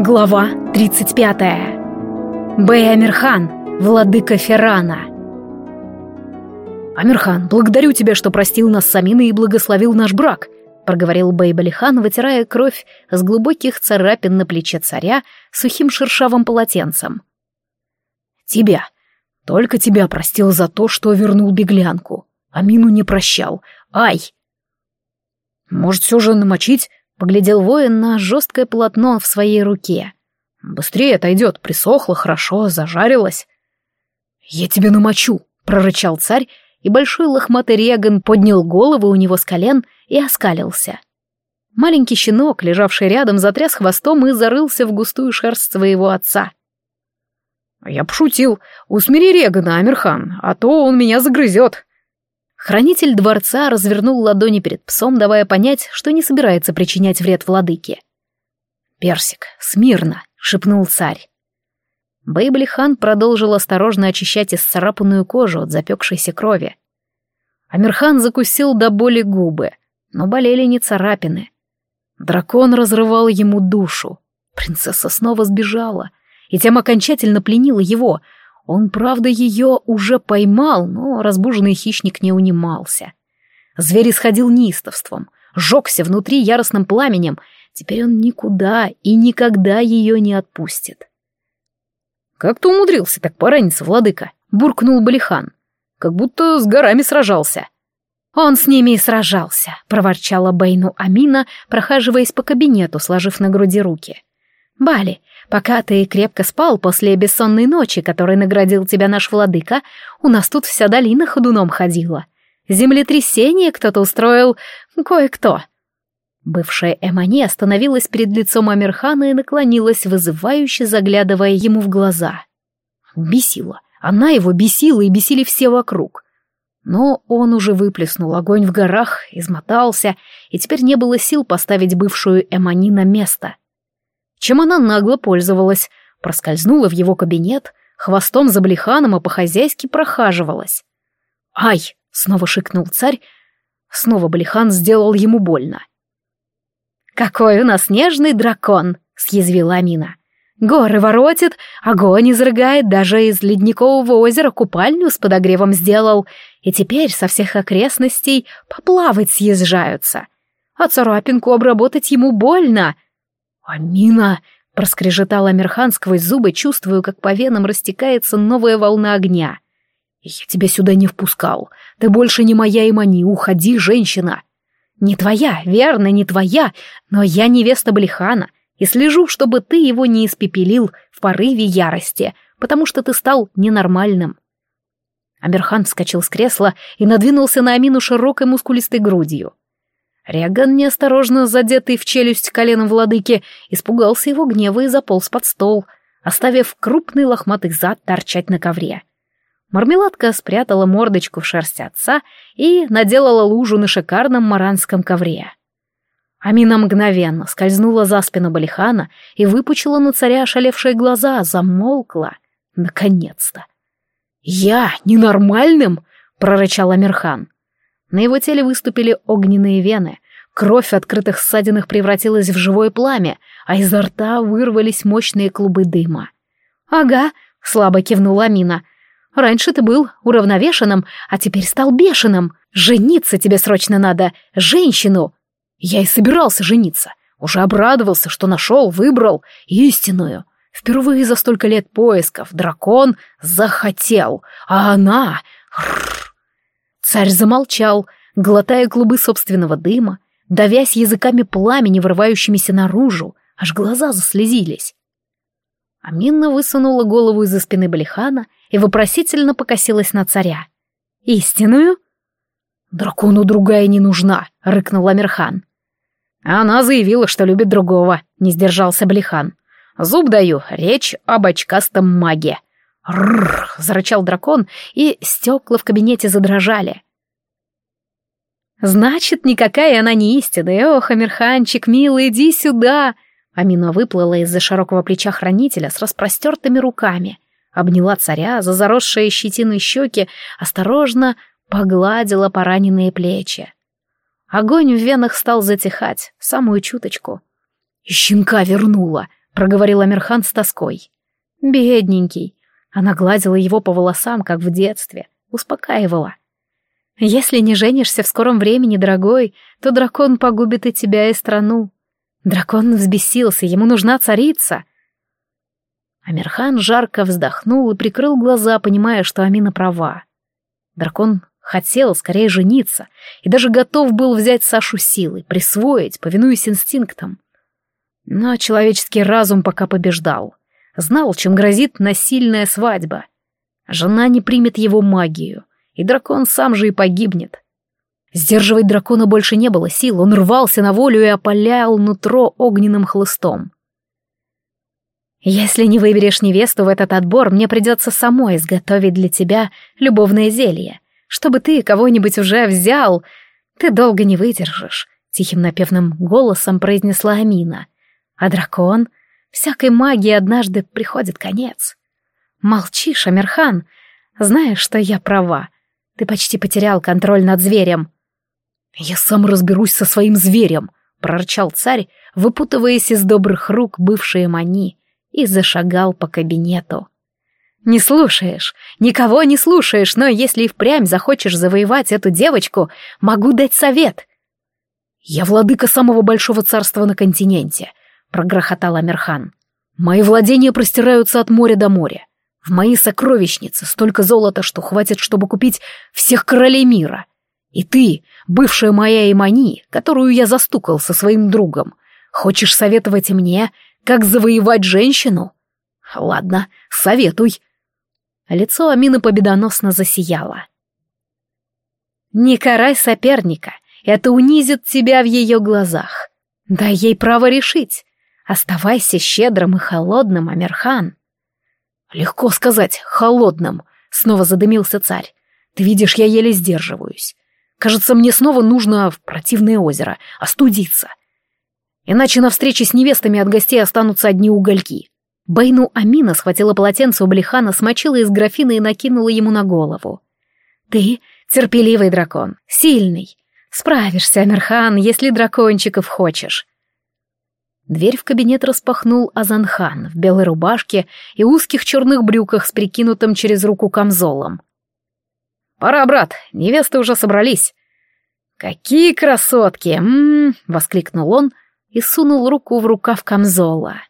Глава 35. Бэй Амирхан, владыка Феррана. «Амирхан, благодарю тебя, что простил нас с Аминой и благословил наш брак», проговорил Бэй Балихан, вытирая кровь с глубоких царапин на плече царя сухим шершавым полотенцем. «Тебя. Только тебя простил за то, что вернул беглянку. Амину не прощал. Ай!» «Может, все же намочить?» Поглядел воин на жесткое полотно в своей руке. «Быстрее отойдет, присохло хорошо, зажарилось». «Я тебя намочу», — прорычал царь, и большой лохматый реган поднял голову у него с колен и оскалился. Маленький щенок, лежавший рядом, затряс хвостом и зарылся в густую шерсть своего отца. «Я пошутил. Усмири Регана, Амирхан, а то он меня загрызет», Хранитель дворца развернул ладони перед псом, давая понять, что не собирается причинять вред владыке. «Персик, смирно!» — шепнул царь. Бейбли-хан продолжил осторожно очищать исцарапанную кожу от запекшейся крови. Амирхан закусил до боли губы, но болели не царапины. Дракон разрывал ему душу. Принцесса снова сбежала, и тем окончательно пленила его — он, правда, ее уже поймал, но разбуженный хищник не унимался. Зверь исходил неистовством, жегся внутри яростным пламенем. Теперь он никуда и никогда ее не отпустит. «Как ты умудрился так пораниться, владыка?» — буркнул Балихан. «Как будто с горами сражался». «Он с ними и сражался», — проворчала Бейну Амина, прохаживаясь по кабинету, сложив на груди руки. «Бали, Пока ты крепко спал после бессонной ночи, которой наградил тебя наш владыка, у нас тут вся долина ходуном ходила. Землетрясение кто-то устроил, кое-кто». Бывшая Эмани остановилась перед лицом Амирхана и наклонилась, вызывающе заглядывая ему в глаза. Бесила. Она его бесила и бесили все вокруг. Но он уже выплеснул огонь в горах, измотался, и теперь не было сил поставить бывшую Эмани на место — чем она нагло пользовалась, проскользнула в его кабинет, хвостом за блиханом и по-хозяйски прохаживалась. «Ай!» — снова шикнул царь. Снова Блихан сделал ему больно. «Какой у нас нежный дракон!» — съязвила Амина. «Горы воротит, огонь изрыгает, даже из ледникового озера купальню с подогревом сделал, и теперь со всех окрестностей поплавать съезжаются. А царапинку обработать ему больно!» «Амина!» — проскрежетал Амирхан сквозь зубы, чувствую, как по венам растекается новая волна огня. «Я тебя сюда не впускал. Ты больше не моя Имани. Уходи, женщина!» «Не твоя, верно, не твоя, но я невеста Блихана и слежу, чтобы ты его не испепелил в порыве ярости, потому что ты стал ненормальным». Амирхан вскочил с кресла и надвинулся на Амину широкой мускулистой грудью. Реган, неосторожно задетый в челюсть коленом владыки, испугался его гнева и заполз под стол, оставив крупный лохматый зад торчать на ковре. Мармеладка спрятала мордочку в шерсть отца и наделала лужу на шикарном маранском ковре. Амина мгновенно скользнула за спину Балихана и выпучила на царя ошалевшие глаза, замолкла. Наконец-то! «Я ненормальным?» — прорычал Амирхан. На его теле выступили огненные вены, кровь открытых ссадинах превратилась в живое пламя, а изо рта вырвались мощные клубы дыма. «Ага», — слабо кивнула Амина. «Раньше ты был уравновешенным, а теперь стал бешеным. Жениться тебе срочно надо, женщину!» Я и собирался жениться. Уже обрадовался, что нашел, выбрал истинную. Впервые за столько лет поисков дракон захотел, а она... Царь замолчал, глотая клубы собственного дыма, давясь языками пламени, вырывающимися наружу, аж глаза заслезились. Аминна высунула голову из-за спины Балихана и вопросительно покосилась на царя. «Истинную?» «Дракону другая не нужна», — рыкнул Амирхан. «Она заявила, что любит другого», — не сдержался Балихан. «Зуб даю, речь об очкастом маге». «Рррр!» — зарычал дракон, и стекла в кабинете задрожали. «Значит, никакая она не истинная. Ох, Амирханчик, милый, иди сюда!» Амина выплыла из-за широкого плеча хранителя с распростертыми руками, обняла царя за заросшие щетиной щеки, осторожно погладила пораненные плечи. Огонь в венах стал затихать, самую чуточку. «И щенка вернула!» проговорил Амирхан с тоской. «Бедненький». Она гладила его по волосам, как в детстве, успокаивала. «Если не женишься в скором времени, дорогой, то дракон погубит и тебя, и страну. Дракон взбесился, ему нужна царица». Амирхан жарко вздохнул и прикрыл глаза, понимая, что Амина права. Дракон хотел скорее жениться и даже готов был взять Сашу силой, присвоить, повинуясь инстинктам. Но человеческий разум пока побеждал. Знал, чем грозит насильная свадьба. Жена не примет его магию, и дракон сам же и погибнет. Сдерживать дракона больше не было сил, он рвался на волю и опалял нутро огненным хлыстом. «Если не выберешь невесту в этот отбор, мне придется самой изготовить для тебя любовное зелье, чтобы ты кого-нибудь уже взял. Ты долго не выдержишь», — тихим напевным голосом произнесла Амина. «А дракон? Всякой магии однажды приходит конец». «Молчишь, Амирхан. Знаешь, что я права. Ты почти потерял контроль над зверем». «Я сам разберусь со своим зверем», — прорычал царь, выпутываясь из добрых рук бывшие мани и зашагал по кабинету. «Не слушаешь, никого не слушаешь, но если и впрямь захочешь завоевать эту девочку, могу дать совет». «Я владыка самого большого царства на континенте», — прогрохотал Амирхан. «Мои владения простираются от моря до моря. В моей сокровищнице столько золота, что хватит, чтобы купить всех королей мира. И ты, бывшая моя Имани, которую я застукал со своим другом, хочешь советовать мне, как завоевать женщину? Ладно, советуй. Лицо Амины победоносно засияло. Не карай соперника, это унизит тебя в ее глазах. Дай ей право решить. Оставайся щедрым и холодным, Амирхан. Легко сказать, холодным, снова задымился царь. Ты видишь, я еле сдерживаюсь. Кажется, мне снова нужно в противное озеро, остудиться. Иначе на встрече с невестами от гостей останутся одни угольки. Байну Амина схватила полотенце у Блихана, смочила из графина и накинула ему на голову. «Ты терпеливый дракон, сильный. Справишься, Амирхан, если дракончиков хочешь». Дверь в кабинет распахнул Азанхан в белой рубашке и узких черных брюках с прикинутым через руку камзолом. «Пора, брат, невесты уже собрались». «Какие красотки!» м-м-м, воскликнул он, и сунул руку в рукав камзола.